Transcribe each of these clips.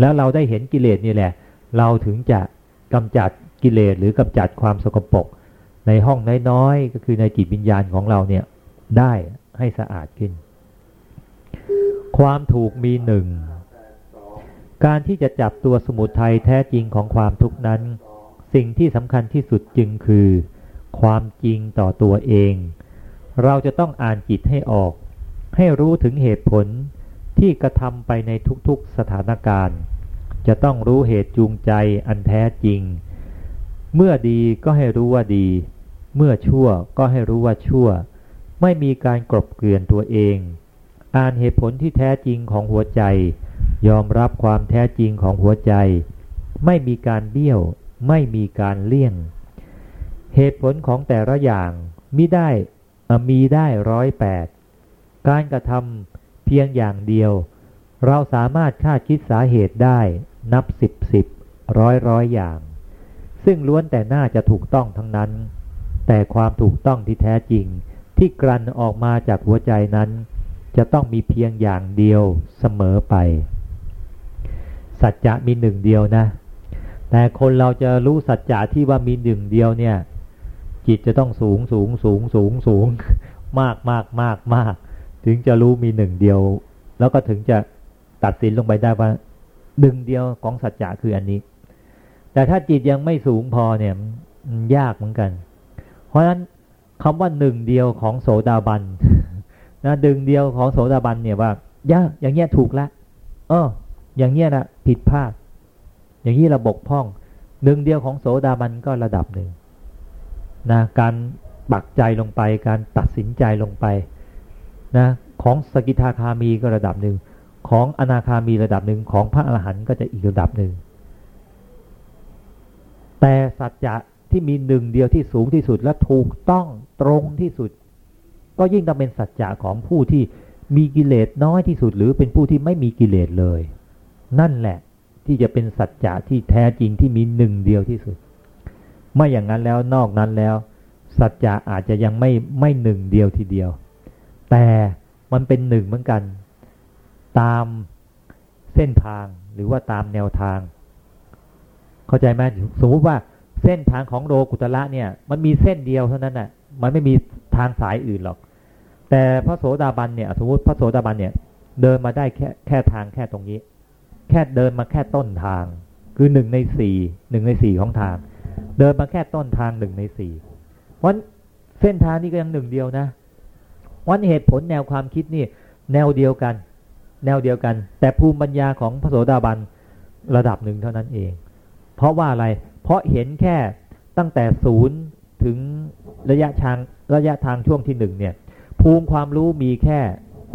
แล้วเราได้เห็นกิเลสนี่แหละ เราถึงจะกำจัดกิเลสหรือกำจัดความสกปรกในห้องน้อยๆก็คือในจิตวิญญาณของเราเนี่ยได้ให้สะอาดขึ้น ความถูกมีหนึ่งการที่จะจับตัวสมุทัยแท้จริงของความทุกข์นั้น สิ่งที่สำคัญที่สุดจึงคือ ความจริงต่อตัวเอง เราจะต้องอ่านจิตให้ออก ให้รู้ถึงเหตุผล ที่กระทำไปในทุกๆสถานการณ์ จะต้องรู้เหตุจูงใจอันแท้จริง เมื่อดีก็ให้รู้ว่าดี เมื่อชั่วก็ให้รู้ว่าชั่ว ไม่มีการกลบเกลื่อนตัวเอง อ่านเหตุผลที่แท้จริงของหัวใจ ยอมรับความแท้จริงของหัวใจ ไม่มีการเบี้ยว ไม่มีการเลี่ยง เหตุผลของแต่ละอย่างมิได้มีได้ร้อยแปดการกระทำ เพียงอย่างเดียว เราสามารถคาดคิดสาเหตุได้นับสิบสิบร้อยร้อยอย่าง ซึ่งล้วนแต่น่าจะถูกต้องทั้งนั้น แต่ความถูกต้องที่แท้จริง ที่กลั่นออกมาจากหัวใจนั้น จะต้องมีเพียงอย่างเดียวเสมอไป สัจจะมีหนึ่งเดียวนะ แต่คนเราจะรู้สัจจะที่ว่ามีหนึ่งเดียวเนี่ยจิตจะต้องสูงสูงสูงสูงสูงมากมากมากมาก ถึงจะรู้มีหนึ่งเดียว แล้วก็ถึงจะตัดสินลงไปได้ว่าหนึ่งเดียวของสัจจะคืออันนี้ แต่ถ้าจิตยังไม่สูงพอเนี่ยยากเหมือนกัน เพราะฉะนั้นคำว่าหนึ่งเดียวของโสดาบันนะดึงเดียวของโสดาบันเนี่ยว่ายากอย่างเงี้ยถูกล้วเออ อย่างเงี้ยนะผิดพลาด อย่างนี้ระบบพ่องหนึ่งเดียวของโสดาบันก็ระดับหนึ่งนะการปักใจลงไปการตัดสินใจลงไป นะของสกิทาคามีก็ระดับหนึ่ง ของอนาคามีระดับหนึ่งของพระอรหันต์ก็จะอีกระดับหนึ่ง แต่สัจจะที่มีหนึ่งเดียวที่สูงที่สุดและถูกต้องตรงที่สุด ก็ยิ่งต้องเป็นสัจจะของผู้ที่มีกิเลสน้อยที่สุด หรือเป็นผู้ที่ไม่มีกิเลสเลย นั่นแหละที่จะเป็นสัจจะที่แท้จริงที่มีหนึ่งเดียวที่สุดไม่อย่างนั้นแล้วนอกนั้นแล้ว สัจจะอาจจะยังไม่ไม่หนึ่งเดียวทีเดียว แต่มันเป็นหนึ่งเหมือนกัน ตามเส้นทางหรือว่าตามแนวทาง เข้าใจไหมสมมติว่าเส้นทางของโลกุตละเนี่ย มันมีเส้นเดียวเท่านั้นน่ะ มันไม่มีทางสายอื่นหรอก แต่พระโสดาบันเนี่ย สมมติพระโสดาบันเนี่ย เดินมาได้แค่แค่ทางแค่ตรงนี้ แค่เดินมาแค่ต้นทาง คือหนึ่งในสี่หนึ่งในสี่ของทาง เดินมาแค่ต้นทางหนึ่งในสี่เพราะเส้นทางนี้ก็ยังหนึ่งเดียวนะ วันเหตุผลแนวความคิดนี่แนวเดียวกัน แนวเดียวกัน แต่ภูมิปัญญาของพระโสดาบันระดับหนึ่งเท่านั้นเอง เพราะว่าอะไร เพราะเห็นแค่ตั้งแต่ศูนย์ถึงระยะทางระยะทางช่วงที่หนึ่งเนี่ย ภูมิความรู้มีแค่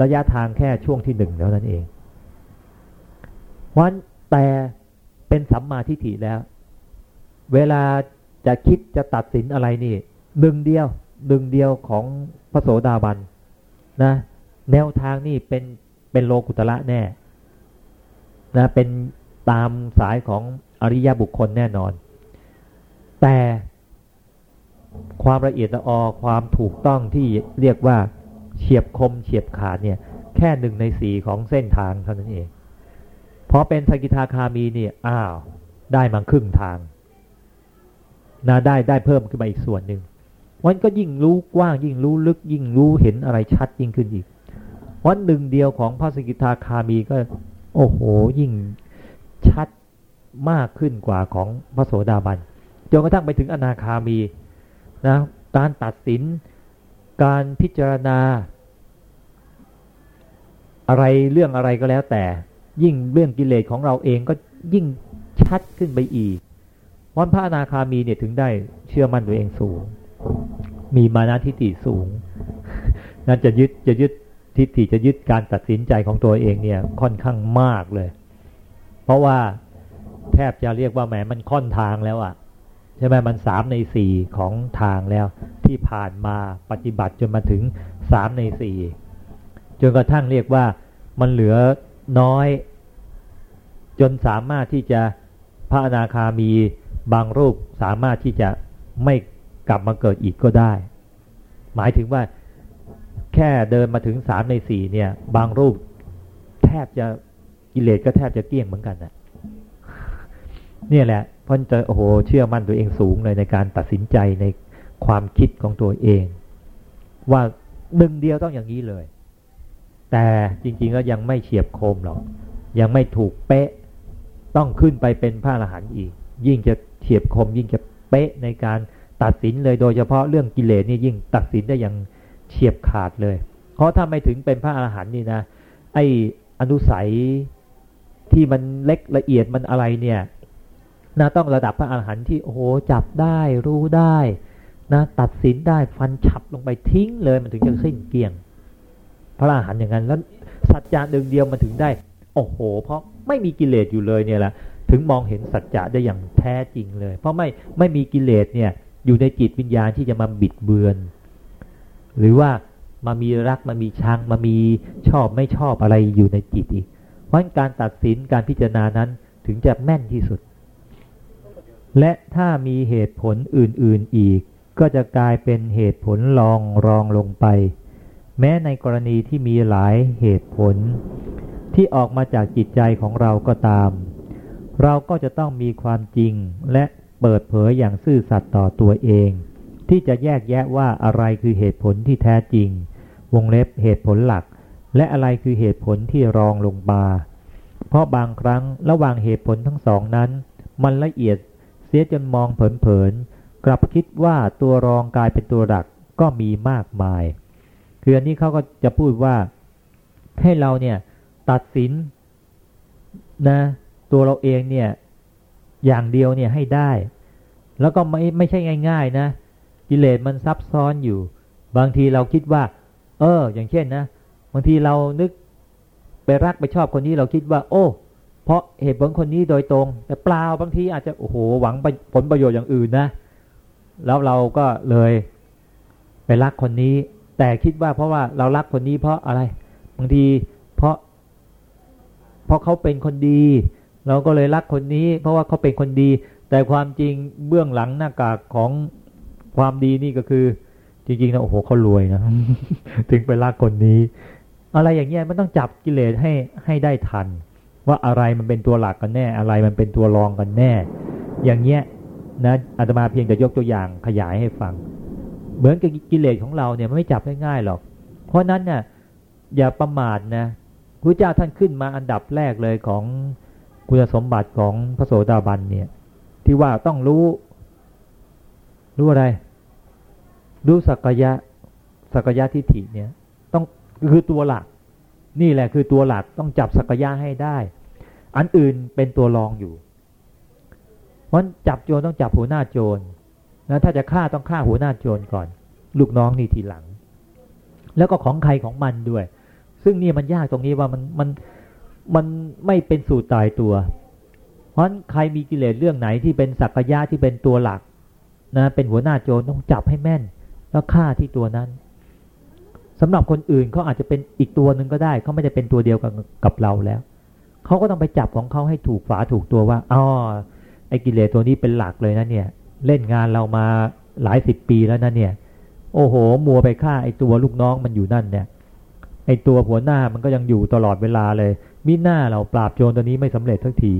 ระยะทางแค่ช่วงที่หนึ่งเท่านั้นเองวันแต่เป็นสัมมาทิฏฐิแล้ว เวลาจะคิดจะตัดสินอะไรนี่หนึ่งเดียวหนึ่งเดียวของพระโสดาบัน นะแนวทางนี่เป็นเป็นโลกุตละแน่นะเป็นตามสายของอริยบุคคลแน่นอน แต่ความละเอียดละออความถูกต้องที่เรียกว่าเฉียบคมเฉียบขาดเนี่ย แค่หนึ่งในสี่ของเส้นทางเท่านั้นเองพอเป็นสกิทาคามีเนี่ยอ้าว ได้มาครึ่งทางนาได้ได้เพิ่มขึ้นมาอีกส่วนหนึ่ง วันก็ยิ่งรู้กว้างยิ่งรู้ลึกยิ่งรู้เห็นอะไรชัดยิ่งขึ้นอีกวันหนึ่งเดียวของพระสกิทาคามีก็ โอ้โหยิ่งชัดมากขึ้นกว่าของพระโสดาบันจนกระทั่งไปถึงอนาคามีนะการตัดสิน การพิจารณา อะไรเรื่องอะไรก็แล้วแต่ ยิ่งเรื่องกิเลสของเราเองก็ยิ่งชัดขึ้นไปอีกวันพระอนาคามีเนี่ยถึงได้เชื่อมั่นตัวเองสูง มีมานะทิฏฐิสูงนั่นจะยึดจะยึดทิฏฐิจะยึดการตัดสินใจของตัวเองเนี่ยค่อนข้างมากเลย เพราะว่าแทบจะเรียกว่าแหมมันค่อนทางแล้วอะ่ะใช่ไหมมันสามในสี่ของทางแล้ว ที่ผ่านมาปฏิบัติจนมาถึงสามในสี่จนกระทั่งเรียกว่ามันเหลือน้อย จนสามารถที่จะพระอนาคามีบางรูปสามารถที่จะไม่ กลับมาเกิดอีกก็ได้ หมายถึงว่าแค่เดินมาถึงสามในสี่เนี่ย บางรูปแทบจะกิเลสก็แทบจะเกลี้ยงเหมือนกันนะเนี่ยแหละพอนจะโอ้โหเชื่อมั่นตัวเองสูงเลยในการตัดสินใจในความคิดของตัวเอง ว่าหนึ่งเดียวต้องอย่างนี้เลย แต่จริงๆก็ยังไม่เฉียบคมหรอก ยังไม่ถูกเป๊ะต้องขึ้นไปเป็นพระอรหันต์อีก ยิ่งจะเฉียบคมยิ่งจะเป๊ะในการ ตัดสินเลยโดยเฉพาะเรื่องกิเลสนี่ยิ่งตัดสินได้อย่างเฉียบขาดเลย เพราะถ้าไม่ถึงเป็นพระอรหันต์นี่นะ ไออนุสัยที่มันเล็กละเอียดมันอะไรเนี่ยนะต้องระดับพระอรหันต์ที่โอ้โหจับได้รู้ได้นะตัดสินได้ฟันฉับลงไปทิ้งเลยมันถึงจะสิ้นเกลี้ยง พระอรหันต์อย่างนั้นแล้วสัจจะหนึ่งเดียวมันถึงได้ โอ้โห เพราะไม่มีกิเลสอยู่เลยเนี่ยแหละถึงมองเห็นสัจจะได้อย่างแท้จริงเลย เพราะไม่ไม่มีกิเลสเนี่ย อยู่ในจิตวิญญาณที่จะมาบิดเบือน หรือว่ามามีรักมามีชังมามีชอบไม่ชอบอะไรอยู่ในจิตอีก เพราะการตัดสินการพิจารณานั้นถึงจะแม่นที่สุด และถ้ามีเหตุผลอื่น ๆอีก ก็จะกลายเป็นเหตุผลรองรองลงไป แม้ในกรณีที่มีหลายเหตุผล ที่ออกมาจากจิตใจของเราก็ตาม เราก็จะต้องมีความจริงและ เปิดเผยอย่างซื่อสัตย์ต่อตัวเอง ที่จะแยกแยะว่าอะไรคือเหตุผลที่แท้จริง วงเล็บเหตุผลหลัก และอะไรคือเหตุผลที่รองลงมา เพราะบางครั้งระหว่างเหตุผลทั้งสองนั้น มันละเอียดเสียจนมองเผินๆกลับคิดว่าตัวรองกลายเป็นตัวหลักก็มีมากมาย คืออันนี้เขาก็จะพูดว่า ให้เราเนี่ยตัดสินนะตัวเราเองเนี่ย อย่างเดียวเนี่ยให้ได้ แล้วก็ไม่ไม่ใช่ง่าย ๆนะ กิเลสมันซับซ้อนอยู่ บางทีเราคิดว่า เออ อย่างเช่นนะ บางทีเรานึกไปรักไปชอบคนนี้เราคิดว่า โอ้ เพราะเหตุผลคนนี้โดยตรง แต่เปล่าบางทีอาจจะโอ้โหหวังผลประโยชน์อย่างอื่นนะ แล้วเราก็เลยไปรักคนนี้ แต่คิดว่าเพราะว่าเรารักคนนี้เพราะอะไร บางทีเพราะ เพราะเขาเป็นคนดี เราก็เลยรักคนนี้ เพราะว่าเขาเป็นคนดี แต่ความจริงเบื้องหลังหน้ากากของความดีนี่ก็คือ จริงๆนะโอ้โหเขารวยนะถึงไปรักคนนี้ อะไรอย่างเงี้ยมันต้องจับกิเลสให้ให้ได้ทัน ว่าอะไรมันเป็นตัวหลักกันแน่ อะไรมันเป็นตัวรองกันแน่ อย่างเงี้ยนะอาตมาเพียงแต่ยกตัวอย่างขยายให้ฟัง เหมือนกับกิเลสของเราเนี่ยมันไม่จับง่ายๆหรอก เพราะนั้นเนี่ยอย่าประมาทนะพระเจ้าท่านขึ้นมาอันดับแรกเลยของ คุณสมบัติของพระโสดาบันเนี่ย ที่ว่าต้องรู้ รู้อะไร รู้สักยะสักยะทิฏฐิเนี่ย ต้องคือตัวหลัก นี่แหละคือตัวหลักต้องจับสักยะให้ได้ อันอื่นเป็นตัวรองอยู่ เพราะจับโจรต้องจับหัวหน้าโจรนะถ้าจะฆ่าต้องฆ่าหัวหน้าโจรก่อน ลูกน้องนี่ทีหลัง แล้วก็ของใครของมันด้วย ซึ่งนี่มันยากตรงนี้ว่ามันมัน มันไม่เป็นสูตรตายตัว เพราะใครมีกิเลสเรื่องไหนที่เป็นสักยะที่เป็นตัวหลักนะเป็นหัวหน้าโจรต้องจับให้แม่น แล้วฆ่าที่ตัวนั้นสำหรับคนอื่นเขาอาจจะเป็นอีกตัวหนึ่งก็ได้เขาไม่ได้เป็นตัวเดียวกับกับเราแล้วเขาก็ต้องไปจับของเขาให้ถูกฝาถูกตัวว่าอ๋อไอ้กิเลสตัวนี้เป็นหลักเลยนะเนี่ย เล่นงานเรามาหลายสิบปีแล้วนะเนี่ย โอ้โห มัวไปฆ่าไอ้ตัวลูกน้องมันอยู่นั่นเนี่ยไอ้ตัวหัวหน้ามันก็ยังอยู่ตลอดเวลาเลย มิหน้าเราปราบโจรตัวนี้ไม่สำเร็จทักที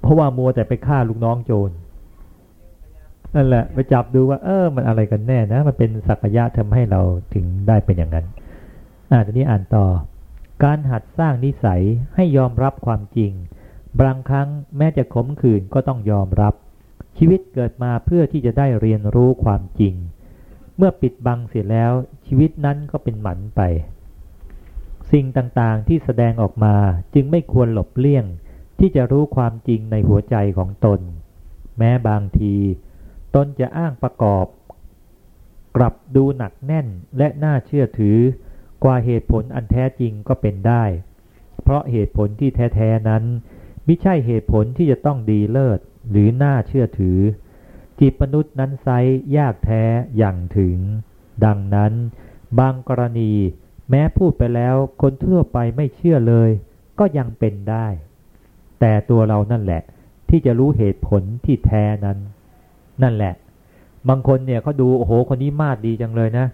เพราะว่ามัวแต่ไปฆ่าลูกน้องโจรนั่นแหละไปจับดูว่า เออ มันอะไรกันแน่นะ มันเป็นสักยะทำให้เราถึงได้เป็นอย่างนั้นอ่าทีนี้อ่านต่อ การหัดสร้างนิสัยให้ยอมรับความจริง บางครั้งแม้จะขมขื่นก็ต้องยอมรับ ชีวิตเกิดมาเพื่อที่จะได้เรียนรู้ความจริง เมื่อปิดบังเสร็จแล้วชีวิตนั้นก็เป็นหมันไป สิ่งต่างๆที่แสดงออกมาจึงไม่ควรหลบเลี่ยง ที่จะรู้ความจริงในหัวใจของตน แม้บางที ตนจะอ้างประกอบ กลับดูหนักแน่นและน่าเชื่อถือ กว่าเหตุผลอันแท้จริงก็เป็นได้ เพราะเหตุผลที่แท้ ๆ นั้นไม่ใช่เหตุผลที่จะต้องดีเลิศหรือน่าเชื่อถือ จิตมนุษย์นั้นไซยากแท้อย่างถึง ดังนั้น บางกรณี แม้พูดไปแล้วคนทั่วไปไม่เชื่อเลย ก็ยังเป็นได้ แต่ตัวเรานั่นแหละ ที่จะรู้เหตุผลที่แท้นั้น นั่นแหละ บางคนเนี่ยเขาดูโอ้โหคนนี้มาดดีจังเลยนะ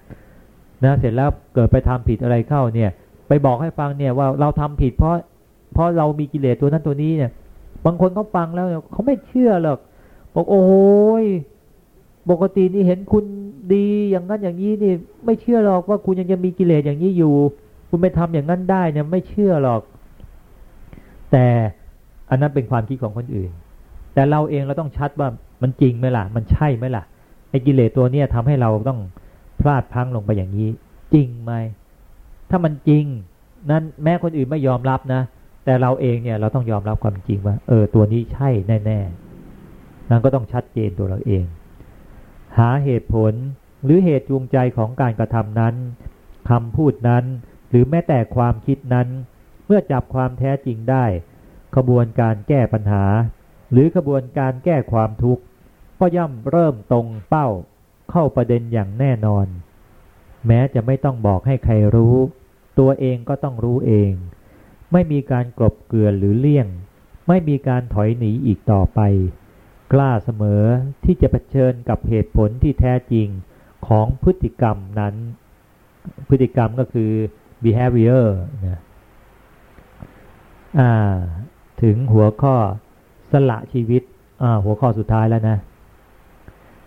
นะเสร็จแล้วเกิดไปทำผิดอะไรเข้าเนี่ย ไปบอกให้ฟังเนี่ยว่าเราทำผิดเพราะเพราะเรามีกิเลสตัวนั้นตัวนี้เนี่ย บางคนเขาฟังแล้วเขาไม่เชื่อหรอกบอกโอ้ย ปกตินี่เห็นคุณดีอย่างนั้นอย่างนี้นี่ ไม่เชื่อหรอกว่าคุณยังจะมีกิเลสอย่างนี้อยู่ คุณไปทำอย่างนั้นได้เนี่ยไม่เชื่อหรอก แต่อันนั้นเป็นความคิดของคนอื่น แต่เราเองเราต้องชัดว่ามันจริงไหมล่ะ มันใช่ไหมล่ะไอ้กิเลสตัวเนี้ยทำให้เราต้องพลาดพังลงไปอย่างนี้ จริงไหมถ้ามันจริง นั้นแม้คนอื่นไม่ยอมรับนะแต่เราเองเนี่ยเราต้องยอมรับความจริงว่า เออตัวนี้ใช่แน่ๆนั่นก็ต้องชัดเจนตัวเราเอง หาเหตุผลหรือเหตุจูงใจของการกระทำนั้นคำพูดนั้น หรือแม้แต่ความคิดนั้น เมื่อจับความแท้จริงได้ขบวนการแก้ปัญหา หรือขบวนการแก้ความทุกข์ก็ย่อมเริ่มตรงเป้าเข้าประเด็นอย่างแน่นอน แม้จะไม่ต้องบอกให้ใครรู้ ตัวเองก็ต้องรู้เอง ไม่มีการกลบเกลื่อนหรือเลี่ยง ไม่มีการถอยหนีอีกต่อไป กล้าเสมอที่จะเผชิญกับเหตุผลที่แท้จริงของพฤติกรรมนั้น พฤติกรรมก็คือ behavior นะถึงหัวข้อสละชีวิต หัวข้อสุดท้ายแล้วนะ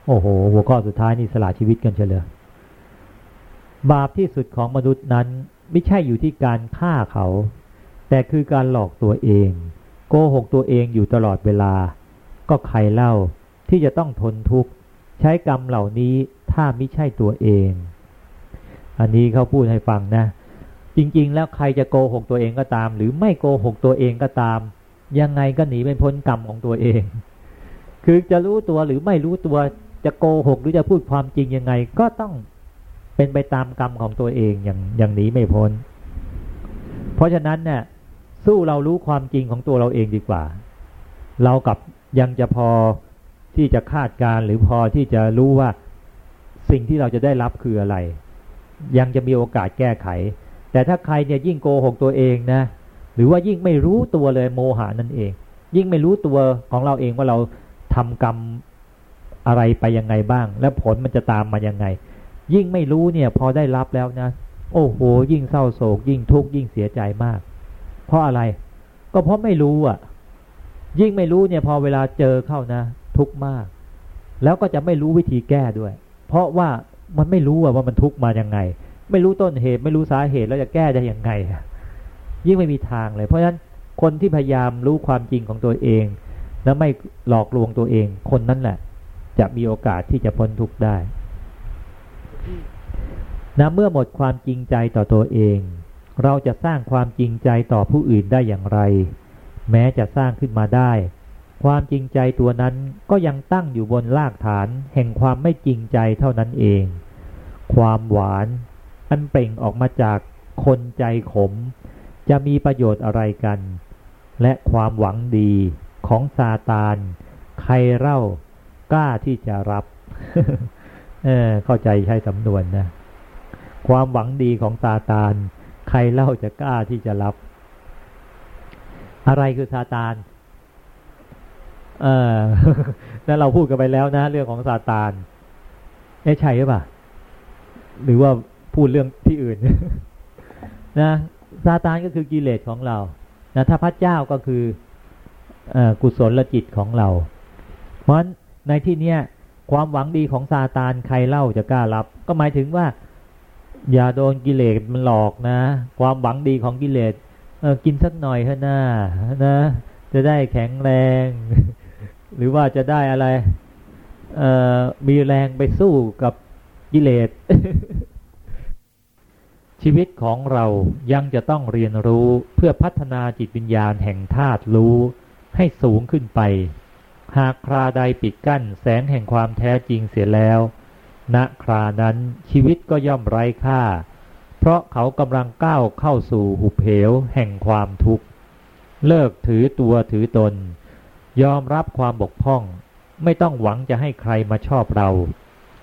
โอ้โห หัวข้อสุดท้ายนี่สละชีวิตกันเฉลยบาปที่สุดของมนุษย์นั้น ไม่ใช่อยู่ที่การฆ่าเขา แต่คือการหลอกตัวเอง โกหกตัวเองอยู่ตลอดเวลา ก็ใครเล่าที่จะต้องทนทุกข์ใช้กรรมเหล่านี้ถ้าไม่ใช่ตัวเอง อันนี้เขาพูดให้ฟังนะ จริงๆ แล้วใครจะโกหกตัวเองก็ตาม หรือไม่โกหกตัวเองก็ตาม ยังไงก็หนีไม่พ้นกรรมของตัวเอง คือจะรู้ตัวหรือไม่รู้ตัวจะโกหกหรือจะพูดความจริงยังไงก็ต้องเป็นไปตามกรรมของตัวเองอย่างอย่างหนีไม่พ้น เพราะฉะนั้นเนี่ยสู้เรารู้ความจริงของตัวเราเองดีกว่า เรากับ ยังจะพอที่จะคาดการหรือพอที่จะรู้ว่าสิ่งที่เราจะได้รับคืออะไร ยังจะมีโอกาสแก้ไข แต่ถ้าใครเนี่ยยิ่งโกหกตัวเองนะ หรือว่ายิ่งไม่รู้ตัวเลยโมหานั่นเอง ยิ่งไม่รู้ตัวของเราเองว่าเราทำกรรมอะไรไปยังไงบ้าง และผลมันจะตามมายังไง ยิ่งไม่รู้เนี่ยพอได้รับแล้วนะ โอ้โห ยิ่งเศร้าโศก ยิ่งทุกข์ยิ่งเสียใจมาก เพราะอะไร ก็เพราะไม่รู้อะ ยิ่งไม่รู้เนี่ยพอเวลาเจอเข้านะ ทุกข์มาก แล้วก็จะไม่รู้วิธีแก้ด้วย เพราะว่ามันไม่รู้ว่ามันทุกข์มายังไง ไม่รู้ต้นเหตุไม่รู้สาเหตุแล้วจะแก้ได้ยังไงยิ่งไม่มีทางเลยเพราะฉะนั้นคนที่พยายามรู้ความจริงของตัวเอง แล้วไม่หลอกลวงตัวเอง คนนั้นแหละ จะมีโอกาสที่จะพ้นทุกข์ได้นะเมื่อหมดความจริงใจต่อตัวเอง เราจะสร้างความจริงใจต่อผู้อื่นได้อย่างไร แม้จะสร้างขึ้นมาได้ ความจริงใจตัวนั้นก็ยังตั้งอยู่บนรากฐานแห่งความไม่จริงใจเท่านั้นเอง ความหวานอันเปล่งออกมาจากคนใจขม จะมีประโยชน์อะไรกัน และความหวังดีของซาตาน ใครเล่ากล้าที่จะรับเออเข้าใจใช้สำนวนนะ ความหวังดีของซาตาน ใครเล่าจะกล้าที่จะรับ อะไรคือซาตานเออแล้วเราพูดกันไปแล้วนะ เรื่องของซาตานเอ๊ใช่หรือเปล่าหรือว่าพูดเรื่องที่อื่น นะซาตานก็คือกิเลสของเรานะถ้าพระเจ้าก็คืออกุศลจิตของเรา เพราะฉะนั้นในที่เนี้ยความหวังดีของซาตานใครเล่าจะกล้ารับ ก็หมายถึงว่า อย่าโดนกิเลสมันหลอกนะ ความหวังดีของกิเลส เออกินสักหน่อยเถอะนะนะ จะได้แข็งแรง หรือว่าจะได้อะไร เออมีแรงไปสู้กับกิเลสชีวิตของเรายังจะต้องเรียนรู้เพื่อพัฒนาจิตวิญญาณแห่งธาตุรู้ให้สูงขึ้นไป หากคราใดปิดกั้นแสงแห่งความแท้จริงเสียแล้ว ณครานั้นชีวิตก็ย่อมไร้ค่า เพราะเขากำลังก้าวเข้าสู่หุบเหวแห่งความทุกข์ เลิกถือตัวถือตน ยอมรับความบกพร่อง ไม่ต้องหวังจะให้ใครมาชอบเรา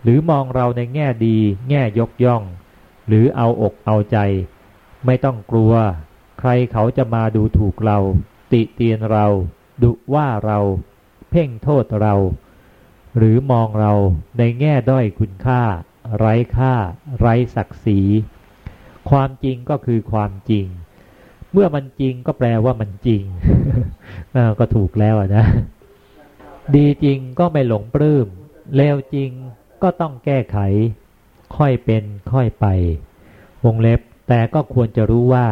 หรือมองเราในแง่ดี แง่ยกย่อง หรือเอาอกเอาใจ ไม่ต้องกลัว ใครเขาจะมาดูถูกเรา ติเตียนเรา ดุว่าเรา เพ่งโทษเรา หรือมองเราในแง่ด้อยคุณค่า ไร้ค่า ไร้ศักดิ์ศรี ความจริงก็คือความจริง เมื่อมันจริงก็แปลว่ามันจริงก็ถูกแล้วนะ ดีจริงก็ไม่หลงปลื้มเลวจริงก็ต้องแก้ไข ค่อยเป็นค่อยไป วงเล็บแต่ก็ควรจะรู้ว่า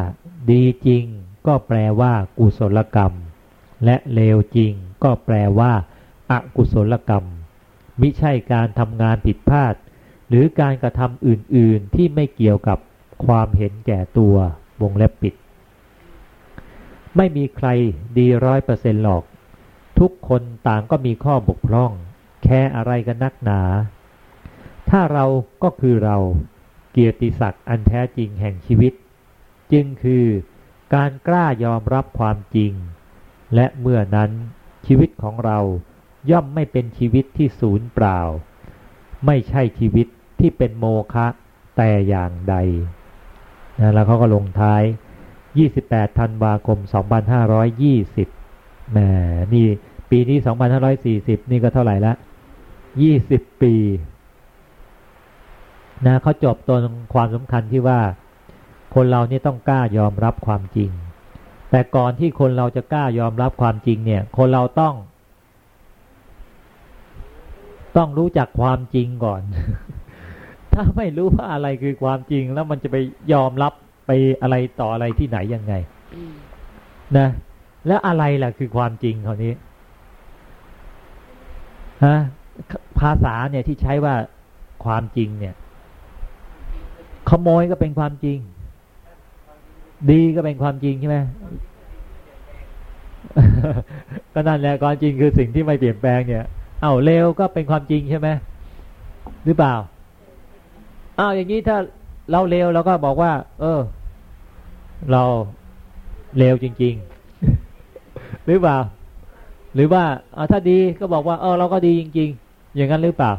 ดีจริงก็แปลว่ากุศลกรรม และเลวจริงก็แปลว่าอากุศลกรรม มิใช่การทำงานผิดพลาด หรือการกระทำอื่น ๆ ที่ไม่เกี่ยวกับ ความเห็นแก่ตัววงเล็บปิด ไม่มีใครดีร้อยเปอร์เซ็นต์หรอก ทุกคนต่างก็มีข้อบกพร่อง แค่อะไรกันนักหนา ถ้าเราก็คือเราเกียรติศักดิ์อันแท้จริงแห่งชีวิต จึงคือการกล้ายอมรับความจริง และเมื่อนั้นชีวิตของเราย่อมไม่เป็นชีวิตที่ศูนย์เปล่า ไม่ใช่ชีวิตที่เป็นโมฆะแต่อย่างใด นะแล้วเขาก็ลงท้าย 28 ธันวาคม 2520แหมนี่ปีนี้ 2540 นี่ก็เท่าไหร่ละ 20 ปีนะเขาจบตรงความสำคัญที่ว่า คนเรานี่ต้องกล้ายอมรับความจริง แต่ก่อนที่คนเราจะกล้ายอมรับความจริงเนี่ย คนเราต้อง ต้องรู้จักความจริงก่อน ถ้าไม่รู้ว่าอะไรคือความจริงแล้วมันจะไปยอมรับไปอะไรต่ออะไรที่ไหนยังไงนะ แล้วอะไรล่ะคือความจริงคราวนี้ฮะภาษาเนี่ยที่ใช้ว่าความจริงเนี่ย ขโมยก็เป็นความจริง ดีก็เป็นความจริงใช่ไหมก็นั่นแหละความจริงคือสิ่งที่ไม่เปลี่ยนแปลงเนี่ย เอ้าเลวก็เป็นความจริงใช่ไหมหรือเปล่า อ้าวอย่างนี้ถ้าเราเลวเราก็บอกว่า เออ เราเลวจริง ๆ หรือเปล่า หรือว่าถ้าดีก็บอกว่า เออ เราก็ดีจริง ๆ อย่างนั้นหรือเปล่า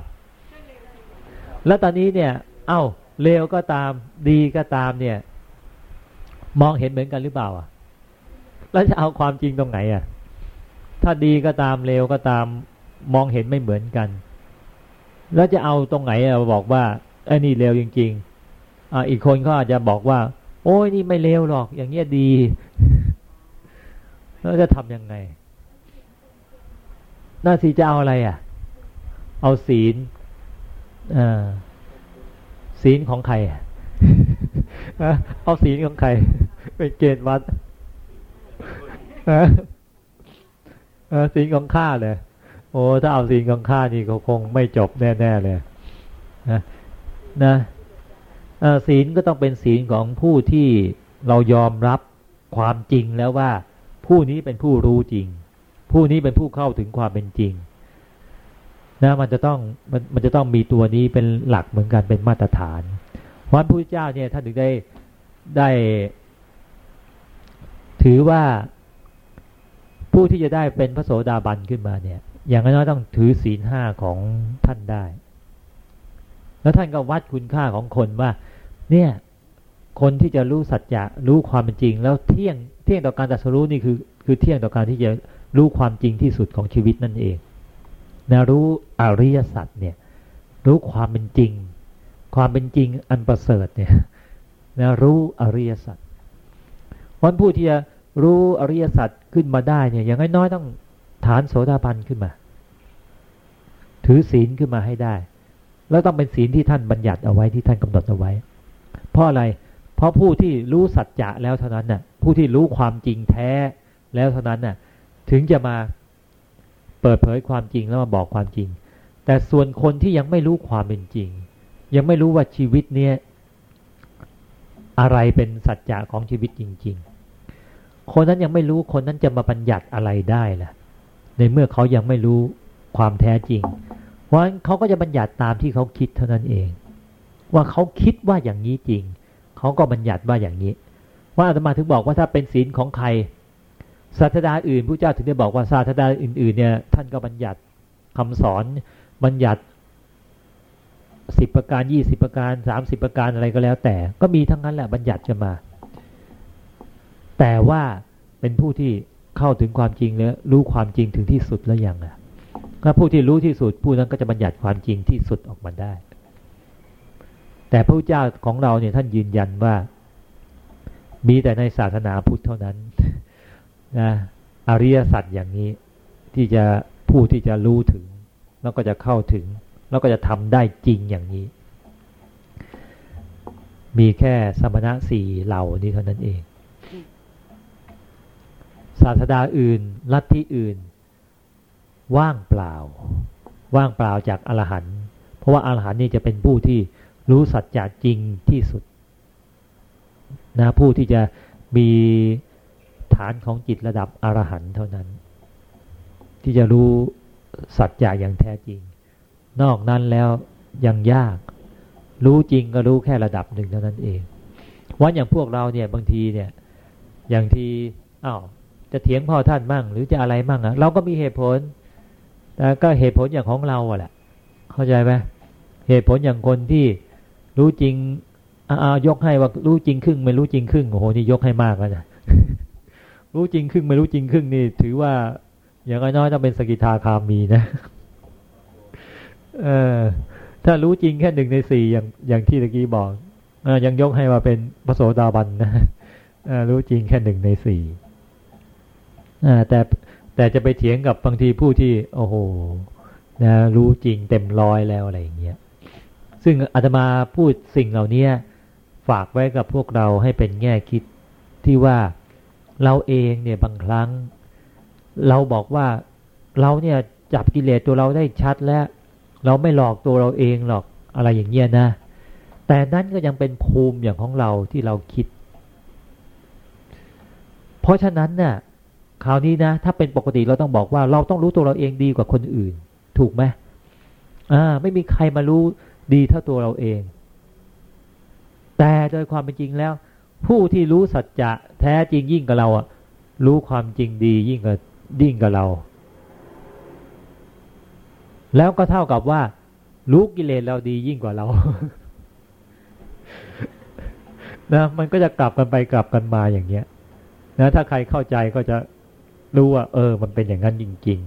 แล้วตอนนี้เนี่ย เอ้าเลวก็ตาม ดีก็ตามเนี่ย มองเห็นเหมือนกันหรือเปล่า อะ แล้วจะเอาความจริงตรงไหนอะ ถ้าดีก็ตามเลวก็ตาม มองเห็นไม่เหมือนกัน แล้วจะเอาตรงไหนอะบอกว่า ไอ้นี่เลวจริง ๆ อ่าอีกคนก็อาจจะบอกว่า โอ้ยนี่ไม่เลวหรอก อย่างเงี้ยดี แล้วจะทำยังไง น่าสีจะเอาอะไรอะ เอาศีลอ่าศีลของใครเอาศีลของใครเป็นเกณฑ์วัดศีลของข้าเลย โอ้ ถ้าเอาศีลของข้านี่ก็คงไม่จบแน่ ๆ เลยนะ นะศีลก็ต้องเป็นศีลของผู้ที่เรายอมรับความจริงแล้วว่า ผู้นี้เป็นผู้รู้จริง ผู้นี้เป็นผู้เข้าถึงความเป็นจริงนะมันจะต้องมันมันจะต้องมีตัวนี้เป็นหลักเหมือนกันเป็นมาตรฐานเพระพุทธเจ้าเนี่ยท่านถึงได้ได้ ถือว่าผู้ที่จะได้เป็นพระโสดาบันขึ้นมาเนี่ย อย่างน้อยต้องถือศีลห้าของท่านได้ แล้วท่านก็วัดคุณค่าของคนว่า เนี่ยคนที่จะรู้สัจจะรู้ความเป็นจริง แล้วเที่ยงเที่ยงต่อการตัดสู้นี่คือ คือเที่ยงต่อการที่จะรู้ความจริงที่สุดของชีวิตนั่นเองนะรู้อริยสัจเนี่ยรู้ความเป็นจริง ความเป็นจริงอันประเสริฐเนี่ยนะรู้อริยสัจวันผู้ที่จะรู้อริยสัจขึ้นมาได้เนี่ยอย่างน้อยๆต้องฐานโสดาบันขึ้นมา ถือศีลขึ้นมาให้ได้ แล้วต้องเป็นศีลที่ท่านบัญญัติเอาไว้ที่ท่านกำหนดเอาไว้ เพราะอะไร เพราะผู้ที่รู้สัจจะแล้วเท่านั้นน่ะ ผู้ที่รู้ความจริงแท้แล้วเท่านั้นน่ะ ถึงจะมาเปิดเผยความจริงแล้วมาบอกความจริง แต่ส่วนคนที่ยังไม่รู้ความเป็นจริง ยังไม่รู้ว่าชีวิตเนี้ยอะไรเป็นสัจจะของชีวิตจริง ๆ คนนั้นยังไม่รู้คนนั้นจะมาบัญญัติอะไรได้ล่ะ ในเมื่อเขายังไม่รู้ความแท้จริง เพราะฉะนั้นเขาก็จะบัญญัติตามที่เขาคิดเท่านั้นเอง ว่าเขาคิดว่าอย่างนี้จริง เขาก็บัญญัติว่าอย่างนี้ ว่าอาตมาถึงบอกว่าถ้าเป็นศีลของใครศาสดาอื่นพระเจ้าถึงได้บอกว่าศาสดาอื่น ๆ เนี่ย ท่านก็บัญญัติคำสอนบัญญัติสิบประการยี่สิบประการสามสิบประการอะไรก็แล้ว แต่ก็มีทั้งนั้นแหละบัญญัติจะมา แต่ว่าเป็นผู้ที่เข้าถึงความจริงแล้วรู้ความจริงถึงที่สุดแล้วยังอะ ก็ผู้ที่รู้ที่สุดผู้นั้นก็จะบัญญัติความจริงที่สุดออกมาได้ แต่พระเจ้าของเราเนี่ยท่านยืนยันว่า มีแต่ในศาสนาพุทธเท่านั้นนะอริยสัจอย่างนี้ที่จะผู้ที่จะรู้ถึง แล้วก็จะเข้าถึง แล้วก็จะทำได้จริงอย่างนี้ มีแค่สมณะสี่เหล่านี้เท่านั้นเอง ศาสดาอื่นลัทธิอื่น ว่างเปล่า ว่างเปล่าจากอรหันต์เพราะว่าอรหันต์นี่จะเป็นผู้ที่รู้สัจจะจริงที่สุดนะผู้ที่จะมีฐานของจิตระดับอรหันต์เท่านั้น ที่จะรู้สัจจะอย่างแท้จริง นอกนั้นแล้วยังยาก รู้จริงก็รู้แค่ระดับหนึ่งเท่านั้นเองวันอย่างพวกเราเนี่ยบางทีเนี่ย อย่างที่อ้าวจะเถียงพ่อท่านมั่ง หรือจะอะไรมั่งอะเราก็มีเหตุผล แต่ก็เหตุผลอย่างของเราอะแหละ เข้าใจไหมเหตุผลอย่างคนที่รู้จริงอายกให้ว่ารู้จริงครึ่งไม่รู้จริงครึ่งโอ้โหนี่ยกให้มากแล้วนะรู้จริงครึ่งไม่รู้จริงครึ่งนี่ ถือว่า อย่างน้อยต้องเป็นสกิทาคามีนะเออถ้ารู้จริงแค่หนึ่งในสี่อย่างอย่างที่ตะกี้บอกอยังยกให้ว่าเป็นพระโสดาบันนะรู้จริงแค่หนึ่งในสี่แต่ แต่จะไปเถียงกับบางทีผู้ที่ โอ้โหนะรู้จริงเต็มร้อยแล้วอะไรอย่างเงี้ยซึ่งอาตมาพูดสิ่งเหล่านี้ฝากไว้กับพวกเราให้เป็นแง่คิดที่ว่าเราเองเนี่ยบางครั้ง เราบอกว่าเราเนี่ยจับกิเลสตัวเราได้ชัดแล้ว เราไม่หลอกตัวเราเองหรอกอะไรอย่างเงี้ยนะ แต่นั้นก็ยังเป็นภูมิอย่างของเราที่เราคิด เพราะฉะนั้นเนี่ย คราวนี้นะ ถ้าเป็นปกติเราต้องบอกว่า เราต้องรู้ตัวเราเองดีกว่าคนอื่น ถูกไหมอ่า ไม่มีใครมารู้ดีเท่าตัวเราเอง แต่โดยความเป็นจริงแล้ว ผู้ที่รู้สัจจะแท้จริงยิ่งกับเราอะ รู้ความจริงดียิ่งกับยิ่งกับเรา แล้วก็เท่ากับว่า รู้กิเลสเราดียิ่งกว่าเรานะมันก็จะกลับกันไปกลับกันมาอย่างเงี้ยนะถ้าใครเข้าใจก็จะ รู้ว่า เออ มันเป็นอย่างนั้นจริง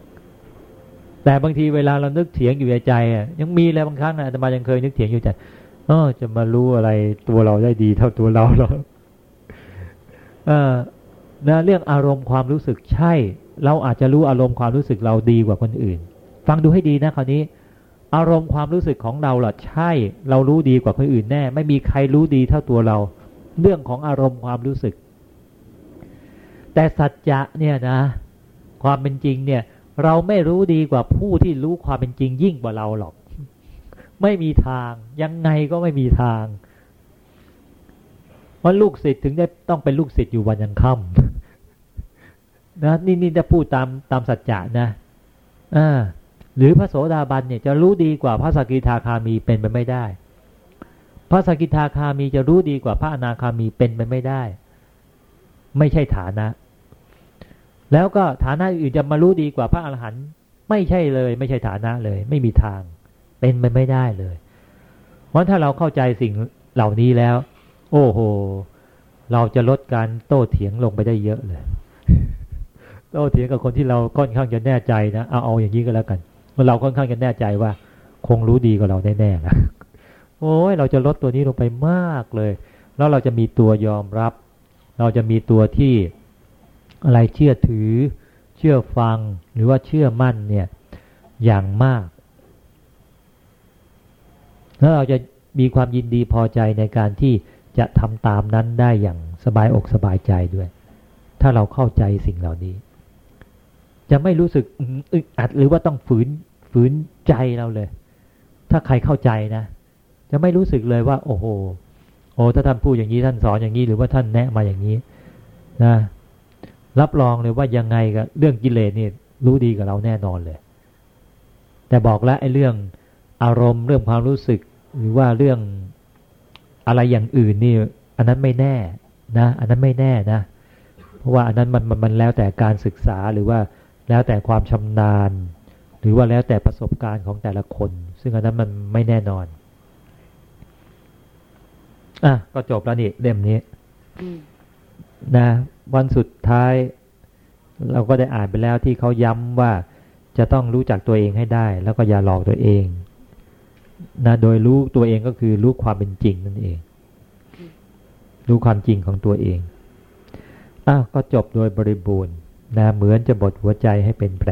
ๆ แต่บางทีเวลาเรานึกเถียงอยู่ในใจอะยังมีเลยบางครั้งนะอาตมายังเคยนึกเถียงอยู่ใจเออจะมารู้อะไรตัวเราได้ดีเท่าตัวเราหรอเออนะเรื่องอารมณ์ความรู้สึกใช่ เราอาจจะรู้อารมณ์ความรู้สึกเราดีกว่าคนอื่น ฟังดูให้ดีนะคราวนี้ อารมณ์ความรู้สึกของเราล่ะใช่ เรารู้ดีกว่าคนอื่นแน่ ไม่มีใครรู้ดีเท่าตัวเรา เรื่องของอารมณ์ความรู้สึก แต่สัจจะเนี่ยนะ ความเป็นจริงเนี่ย เราไม่รู้ดีกว่าผู้ที่รู้ความเป็นจริงยิ่งกว่าเราหรอก ไม่มีทาง ยังไงก็ไม่มีทางเพราะลูกศิษย์ถึงได้ต้องเป็นลูกศิษย์อยู่วันยังค่ำนะนี่นี่จะพูดตามตามสัจจะนะอ่าหรือพระโสดาบันเนี่ยจะรู้ดีกว่าพระสกิทาคามีเป็นไปไม่ได้ พระสกิทาคามีจะรู้ดีกว่าพระอนาคามีเป็นไปไม่ได้ ไม่ใช่ฐานะ แล้วก็ฐานะอื่นจะมารู้ดีกว่าพระอรหันต์ไม่ใช่เลย ไม่ใช่ฐานะเลย ไม่มีทาง เป็นไปไม่ได้เลยเพราะถ้าเราเข้าใจสิ่งเหล่านี้แล้ว โอ้โห เราจะลดการโต้เถียงลงไปได้เยอะเลย โต้เถียงกับคนที่เราค่อนข้างจะแน่ใจนะเอาเอาอย่างนี้ก็แล้วกันเมื่อเราค่อนข้างจะแน่ใจว่า คงรู้ดีกว่าเราแน่ๆนะโอ้ยเราจะลดตัวนี้ลงไปมากเลย แล้วเราจะมีตัวยอมรับ เราจะมีตัวที่ อะไรเชื่อถือ เชื่อฟังหรือว่าเชื่อมั่นเนี่ยอย่างมาก แล้วเราจะมีความยินดีพอใจในการที่จะทำตามนั้นได้อย่างสบายอกสบายใจด้วย ถ้าเราเข้าใจสิ่งเหล่านี้ จะไม่รู้สึกอึดอัดหรือว่าต้องฝืนฝืนใจเราเลย ถ้าใครเข้าใจนะ จะไม่รู้สึกเลยว่า โอ้โห โอ้ถ้าท่านพูดอย่างนี้ท่านสอนอย่างนี้ หรือว่าท่านแนะมาอย่างนี้ นะ รับรองเลยว่ายังไงกับเรื่องกิเลสนี่รู้ดีกับเราแน่นอนเลย แต่บอกแล้วไอ้เรื่องอารมณ์เรื่องความรู้สึก หรือว่าเรื่องอะไรอย่างอื่นนี่ อันนั้นไม่แน่นะ อันนั้นไม่แน่นะ เพราะว่าอันนั้นมันมันมันแล้วแต่การศึกษาหรือว่าแล้วแต่ความชำนาญ หรือว่าแล้วแต่ประสบการณ์ของแต่ละคน ซึ่งอันนั้นมันไม่แน่นอนอะก็จบแล้วนี่เล่มนี้นะ วันสุดท้าย เราก็ได้อ่านไปแล้วที่เขาย้ำว่าจะต้องรู้จักตัวเองให้ได้ แล้วก็อย่าหลอกตัวเองนะโดยรู้ตัวเองก็คือรู้ความเป็นจริงนั่นเอง รู้ความจริงของตัวเองอ้าวก็จบโดยบริบูรณ์นะเหมือนจะบดหัวใจให้เป็นแผล